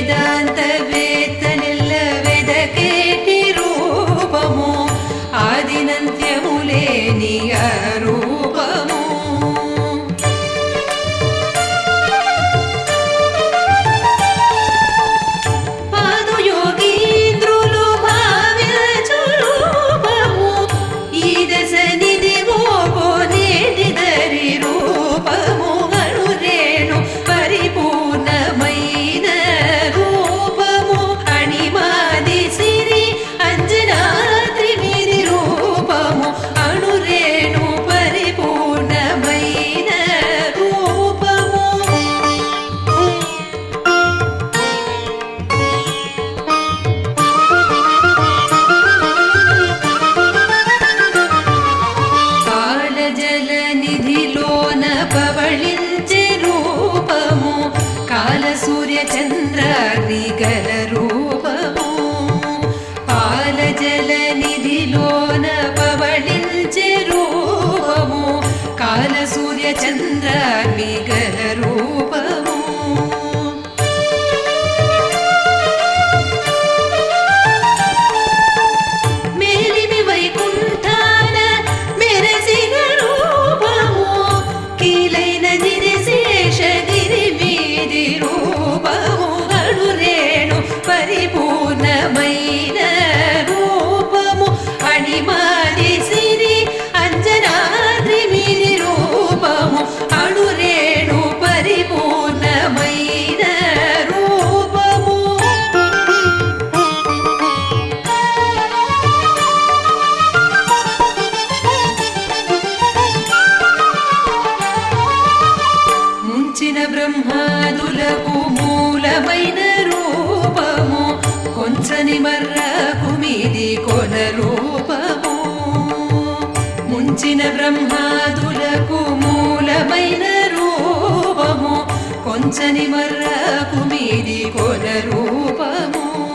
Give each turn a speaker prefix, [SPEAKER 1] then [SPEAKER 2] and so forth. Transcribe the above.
[SPEAKER 1] meydan నీలచంద్రాదిగలరూపము పాలజల నిధిలోన పవళించె రూపము కాలసూర్య చంద్రాదిగలరూ కొంచిన బ్రహ్మాదులకు మూలమైన రూపము. కొంచని మర్రకు మీది కొన రూపము. ముంచిన బ్రహ్మాదులకు మూలమైన రూపము. కొంచని మర్రకు మీది కొన రూపము.